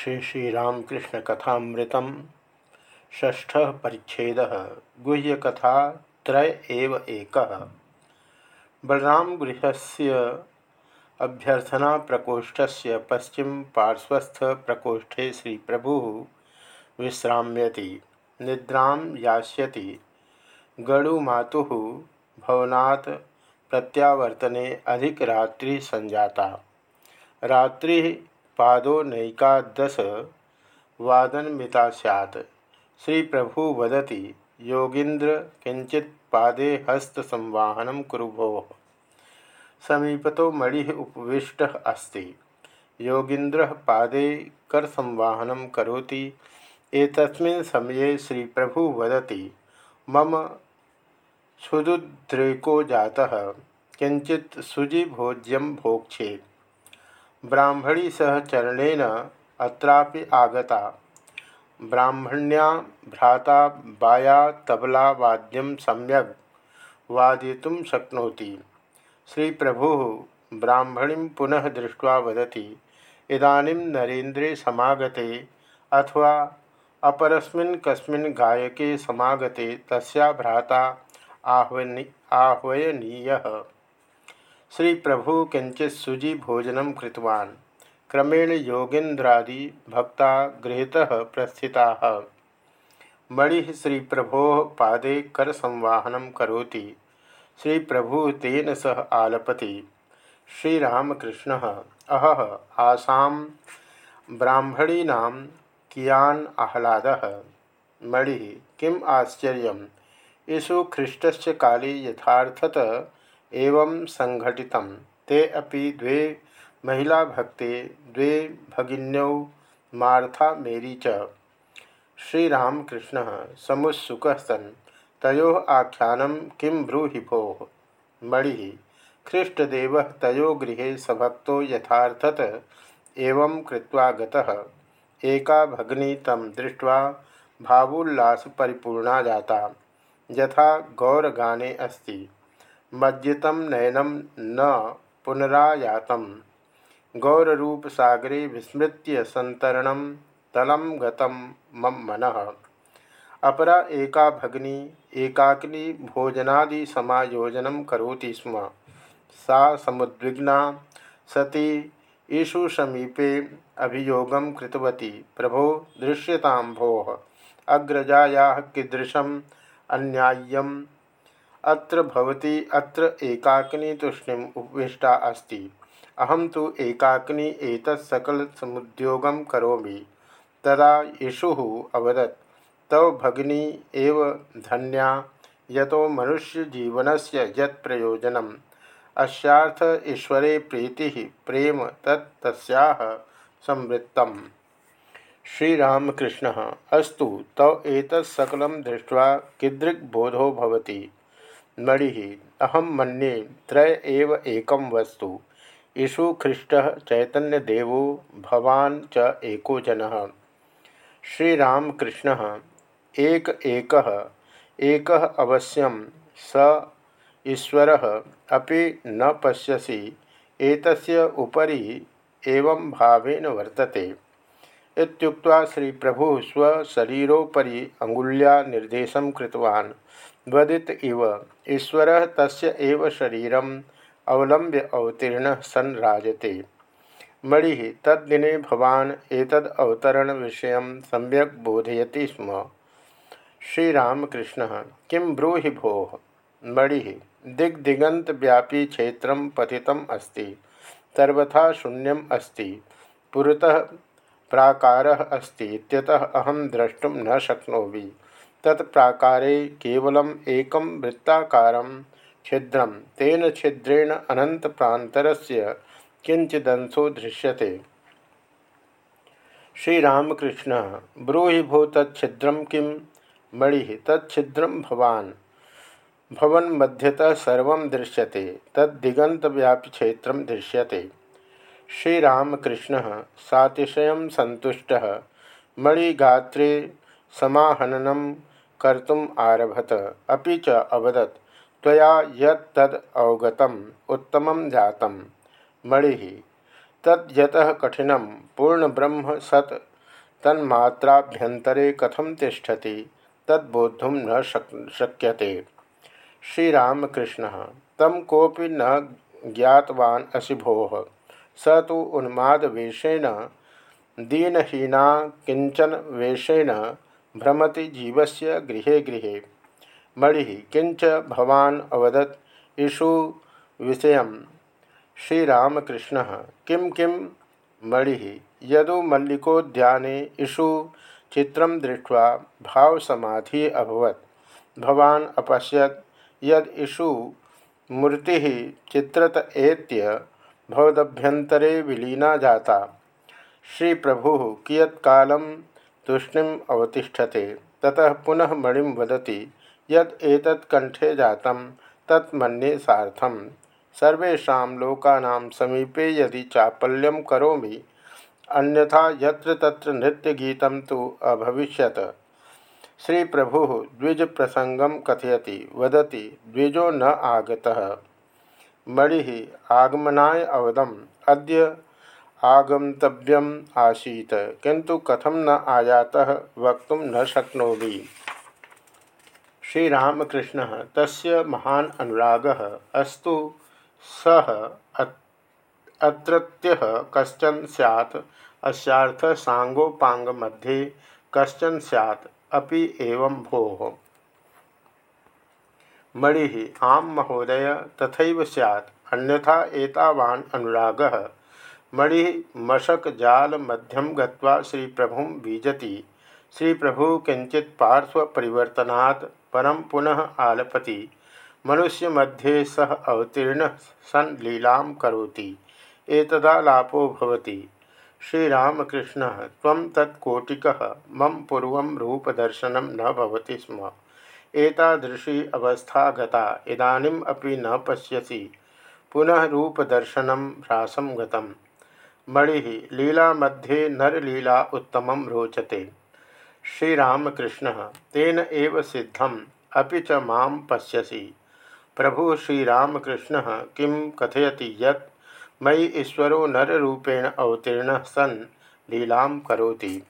श्री श्रीरामकृष्ण कथामृतम। ष्ठ परिच्छेद गुह्यकथा त्रय एव एक। बलराम गृह से अभ्यर्थना प्रकोष्ठ से पश्चिम पार्श्वस्थ प्रकोष्ठे श्री प्रभु विश्राम्यति, निद्रा यास्यति। गणुमातु भवनात् प्रत्यावर्तने अधिक रात्रि संजाता रात्रि पादो नैकादश वादनमिता सैत् श्री प्रभु वदति योगींद्र किंचित पादे हस्त संवाहन कुरु भो समीपतो मणि उपविष्ट अस्ति। योगींद्र पादे कर संवाहन एतस्मिन् समये श्री प्रभु वदति, मम क्षुदुद्रेको जाता किंचित शुचि भोज्यम भोक्षेत् ब्राह्मणी सह चरणेन अत्रापि आगता। ब्राह्मण्या भ्राता बाया तबला वाद्यम सम्यक वादितुं शक्नोति। श्री प्रभु ब्राह्मणी पुनः दृष्ट्वा वदति, इदानीं नरेन्द्रे समागते अथवा अपरस्मिन् कस्मिन् गायके समागते तस्या भ्राता आह्वनी, आह्वयनीयः। श्री प्रभु किंचित सुजी भोजन कृतवान्। क्रमेण योगेन्द्रादि भक्ता गृहतः प्रस्थिता। मणि श्री प्रभो पादे कर संवाहन करोति। श्री प्रभु तेन सह आलपति। श्रीरामकृष्ण, अह आसा ब्राह्मणीना कियान आह्लाद। मणि, किम आश्चर्य यीशु ख्रीष्ट काले यथार्थत एवं संघटित ते अपि द्वे महिला भक्ते द्वे भगिन्यौ मार्था मेरी च। श्रीरामकृष्ण समुत्सुक सन्। तयो आख्यान किं ब्रूहि भो? मणि। ख्रीष्टदेव तयो गृह सभक्त यथार्थत एवं कृत्वा गतः। एका भगिनी तम दृष्ट्वा भावोल्लासपरिपूर्णा जाता। यथा गौरगाने अस्ति। मज्जित नयनम न पुनरायात गौररूपसागरे विस्मृत्य संतरण तलम गतम मम मन। अपरा एका भगिनी एकाकिनी भोजनादि समायोजन करोति स्म। सा सती ईशु समीपे अभियोगं कृतवती। प्रभो, दृश्यतां भोः। अग्रजायाः कीदृशम् अन्याय्यं अत्र भवती अत्र एकाकिनी तूष्णीम उपविष्टा अस्ति। अहम तो एकाकिनी सकल समुद्योगं करोमि। तदा यीशु अवदत्, तव भगिनी एव धन्या, यतो मनुष्यजीवनस्य यत् प्रयोजनम्। अस्यार्थ ईश्वरे प्रीतिः, प्रेम तत् तस्याः संवृत्तम्। श्रीरामकृष्णः, अस्तु, तव एतत् सकलं दृष्ट्वा कीदृग्बोधो भवति। मणि अहम मन्ये, त्रय एव एकं वस्तु। ईशु ख्रीष्ट चैतन्यदेव, भवान च एको जन। श्रीरामकृष्ण, एक एक एक अवश्यम स ईश्वर अभी न पश्यसी, एतस्य उपरि एवं भावेन वर्तते। इत्युक्त्वा श्री प्रभु स्वशरीरोपरि अंगुल्या निर्देशं कृतवान्। वदित इव। ईश्वर तस्य एव शरीरम अवलंब्य अवतीर्ण सन राजते। मणि तद्दिने भवान एतद अवतरण विषय सम्यक बोधयति स्म। श्रीरामकृष्ण, किं ब्रूहि भो? मणि दिग्दिगंत व्यापी क्षेत्र पतितम अस्ति। सर्वथा शून्यम अस्ति। पुरतः प्राकार अस्ति, इत्यतः अहम द्रष्टुम न शक्नोमि। तत्प्राकारे केवलम एक वृत्ताकार छिद्र। तेन छिद्रेण अनंत प्रातरस्य किंचिदंशो दृश्यते। श्रीरामकृष्ण, ब्रूहि भो तछिद्रम किं? मणि तछिद्र भवान। भवन मध्यतः सर्व दृश्यते तद्दिगंतव्यापी क्षेत्र दृश्यते। श्रीरामकृष्ण, सातिशय सन्तुष्ट। मणिगात्रे समाहननम कर्तुम आरभत अभी च अवदत्, त्वया यत् तद् अवगतम् उत्तमं जातं मणिः, तद् यतः कठिनं पूर्णब्रह्म सत् तन्मात्राभ्यंतरे कथम तिष्ठति तद्बोधुम न शक, शक्यते। श्रीरामकृष्ण तम कोपि न ज्ञातवान असि भो, स तो उन्मादवेशेन दीनहीना किंचन वेशेन भ्रमति जीवस्य गृहे गृहे। मणि किंच भवान अवदत, इषु विषय श्रीरामकृष्ण, किं किं? मणि, यदु मल्लिकोद्याने इषु चित्रं दृष्ट्वा भावसमाधि अभवत। भवान अपश्यत यद इषु मूर्ति चित्रत एत्य भवदभ्यंतरे विलीना जाता। श्री प्रभु कियत्कालं तूष्णीम अवतिष्ठते, ततः पुनः मणिम वदति, यद एतत् कंठे जातं तत्मन्ये सार्थम सर्वेशा लोकानां समीपे यदि चापल्यम करोमि, अन्यथा यत्र तत्र नृत्यगीतं तु अभविष्यत् श्री प्रभु द्विज प्रसंगम कथयति, वदति, द्विजो न आगतः मणि आगमनाय अवदम, अद्य आगंतव्यम आसीत किंतु कथम न आयातः वक्त न शक्नोमि। श्रीरामकृष्ण तस्य महान अनुराग अस्तु सह अत्रत्य कशन सैत् अस्यार्थ सांगोपांग मध्ये कशन सैत् अपि एवं भो। मणि, आम महोदय तथा सैत् अन्यथा एतावान् अनुरागः मणि मशक जाल मध्यम गत्वा श्री प्रभु बीजति श्री प्रभु किंचित पार्श्व परिवर्तनात् परम पुनः आलपति। मनुष्य मध्ये सह अवतीर्ण सन लीला करोति एतदालापो भवति। श्रीरामकृष्ण तम तत्कोटिक मम पूर्व रूपदर्शन न भवति स्म। एतादृशी अवस्था गता, इदानीम न पश्यसि। पुनः रूपदर्शन ह्रासं गतम्। मणि लीला मध्ये नरलीला उत्तम रोचते। श्रीरामकृष्ण, तेन एव सिद्धम अभी चं पश्यसि। प्रभु श्रीरामकृष्ण, किं कथयति यत् मयि ईश्वरो नररूपेण अवतीर्ण सन् लीलां करोति।